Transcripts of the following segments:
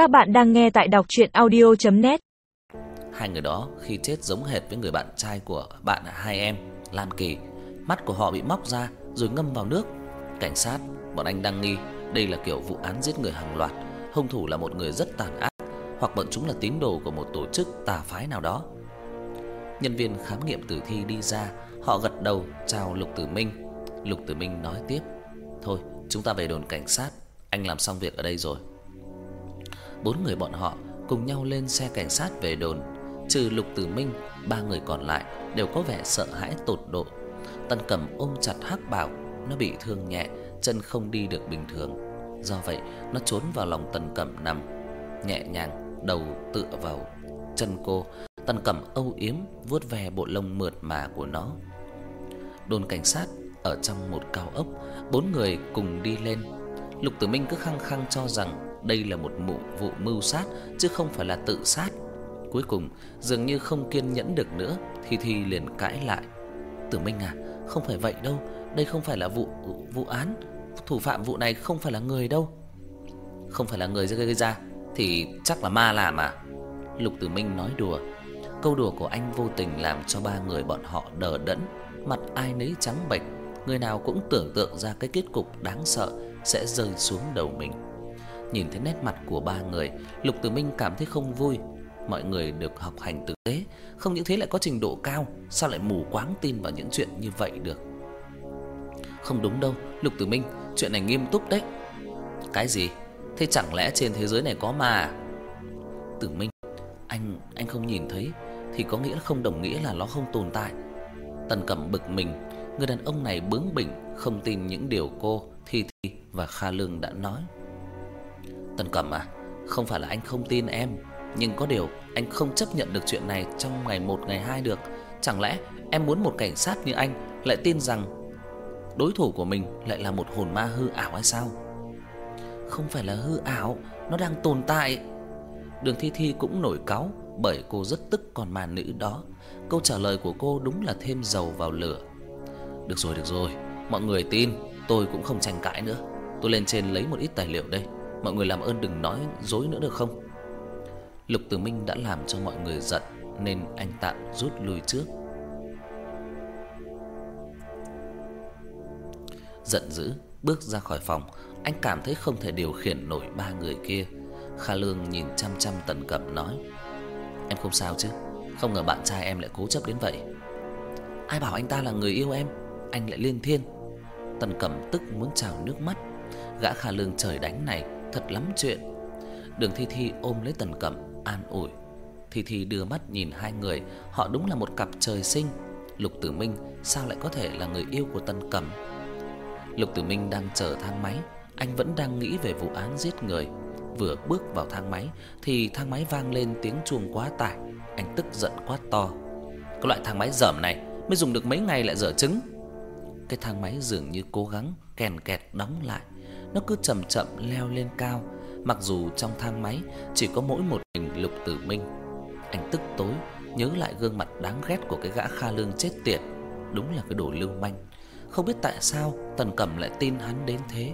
Các bạn đang nghe tại đọc audio net Hai người đó khi chết giống hệt với người bạn trai của bạn hai em, Lam Kỳ. Mắt của họ bị móc ra rồi ngâm vào nước. Cảnh sát, bọn anh đang nghi đây là kiểu vụ án giết người hàng loạt, hung thủ là một người rất tàn ác hoặc bọn chúng là tín đồ của một tổ chức tà phái nào đó. Nhân viên khám nghiệm tử thi đi ra, họ gật đầu chào Lục Tử Minh. Lục Tử Minh nói tiếp: "Thôi, chúng ta về đồn cảnh sát, anh làm xong việc ở đây rồi." Bốn người bọn họ cùng nhau lên xe cảnh sát về đồn, trừ Lục Tử Minh, ba người còn lại đều có vẻ sợ hãi tột độ. Tân Cẩm ôm chặt Hắc Bảo, nó bị thương nhẹ, chân không đi được bình thường. Do vậy, nó trốn vào lòng Tần Cẩm nằm, nhẹ nhàng đầu tựa vào chân cô. Tần Cẩm âu yếm vuốt ve bộ lông mượt mà của nó. Đồn cảnh sát ở trong một cao ốc, bốn người cùng đi lên. Lục Tử Minh cứ khăng khăng cho rằng đây là một vụ vụ mưu sát chứ không phải là tự sát. Cuối cùng, dường như không kiên nhẫn được nữa, Thi Thi liền cãi lại. "Tử Minh à, không phải vậy đâu, đây không phải là vụ vụ án, thủ phạm vụ này không phải là người đâu." "Không phải là người gây ra thì chắc là ma làm à?" Lục Tử Minh nói đùa. Câu đùa của anh vô tình làm cho ba người bọn họ đờ đẫn, mặt ai nấy trắng bệch, người nào cũng tưởng tượng ra cái kết cục đáng sợ sẽ rơi xuống đầu mình. Nhìn thấy nét mặt của ba người, Lục Tử Minh cảm thấy không vui. Mọi người được học hành tử tế, không những thế lại có trình độ cao, sao lại mù quáng tin vào những chuyện như vậy được? Không đúng đâu, Lục Tử Minh, chuyện này nghiêm túc đấy. Cái gì? Thế chẳng lẽ trên thế giới này có ma à? Tử Minh, anh anh không nhìn thấy thì có nghĩa là không đồng nghĩa là nó không tồn tại. Tần Cẩm bực mình, người đàn ông này bướng bỉnh, không tin những điều cô, Thi Thi và Kha Lương đã nói. Tần Cẩm à, không phải là anh không tin em, nhưng có điều anh không chấp nhận được chuyện này trong ngày một ngày hai được. Chẳng lẽ em muốn một cảnh sát như anh lại tin rằng đối thủ của mình lại là một hồn ma hư ảo hay sao? Không phải là hư ảo, nó đang tồn tại. Đường Thi Thi cũng nổi cáu bởi cô rất tức con ma nữ đó. Câu trả lời của cô đúng là thêm dầu vào lửa. Được rồi, được rồi, mọi người tin, tôi cũng không tranh cãi nữa. Tôi lên trên lấy một ít tài liệu đây. Mọi người làm ơn đừng nói dối nữa được không? Lục Tử Minh đã làm cho mọi người giận nên anh tạm rút lui trước. Giận dữ bước ra khỏi phòng, anh cảm thấy không thể điều khiển nổi ba người kia. Kha Lương nhìn chăm chăm Tần Cẩm nói: "Em không sao chứ? Không ngờ bạn trai em lại cố chấp đến vậy." "Ai bảo anh ta là người yêu em? Anh lại liên thiên." Tần Cẩm tức muốn trào nước mắt. Gã Kha Lương trời đánh này thật lắm chuyện. Đường Thi Thi ôm lấy Tần Cẩm an ủi. Thi Thi đưa mắt nhìn hai người, họ đúng là một cặp trời sinh. Lục Tử Minh sao lại có thể là người yêu của Tần Cẩm? Lục Tử Minh đang chờ thang máy, anh vẫn đang nghĩ về vụ án giết người. Vừa bước vào thang máy thì thang máy vang lên tiếng chuông quá tải, anh tức giận quát to. Cái loại thang máy dởm này mới dùng được mấy ngày lại dở trứng. Cái thang máy dường như cố gắng kèn kẹt đóng lại nó cứ chậm chậm leo lên cao, mặc dù trong thang máy chỉ có mỗi một mình Lục Tử Minh. Anh tức tối nhớ lại gương mặt đáng ghét của cái gã Kha Lương chết tiệt, đúng là cái đồ lưu manh. Không biết tại sao Tần Cẩm lại tin hắn đến thế.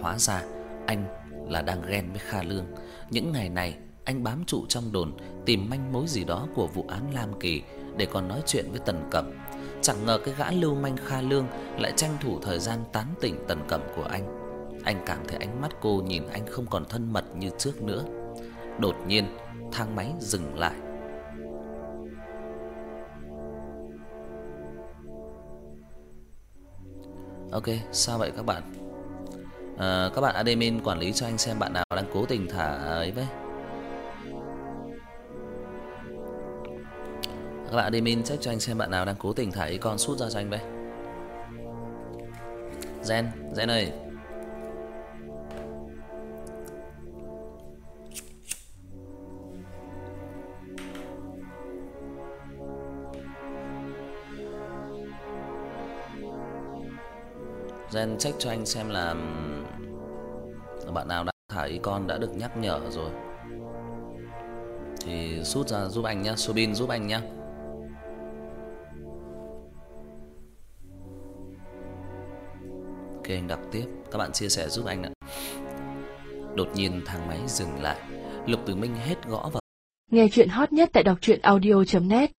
Hóa ra anh là đang ghen với Kha Lương. Những ngày này anh bám trụ trong đồn tìm manh mối gì đó của vụ án Lam Kỳ để còn nói chuyện với Tần Cẩm. Chẳng ngờ cái gã lưu manh Kha Lương lại tranh thủ thời gian tán tỉnh Tần Cẩm của anh. Anh cảm thấy ánh mắt cô nhìn anh không còn thân mật như trước nữa. Đột nhiên, thang máy dừng lại. Ok, sao vậy các bạn? À, các bạn admin quản lý cho anh xem bạn nào đang cố tình thả ấy với. Các bạn admin check cho anh xem bạn nào đang cố tình thả icon sút ra cho anh đây. Zen, Zen ơi. Zen check cho anh xem là bạn nào đã thả icon đã được nhắc nhở rồi. Thì sút ra giúp anh nhá, Subin giúp anh nhá. Anh đọc tiếp. Các bạn chia sẻ giúp anh ạ. Đột nhiên thang máy dừng lại, Lục Tử Minh hết gõ vào. Nghe chuyện hot nhất tại đọc truyện audio net.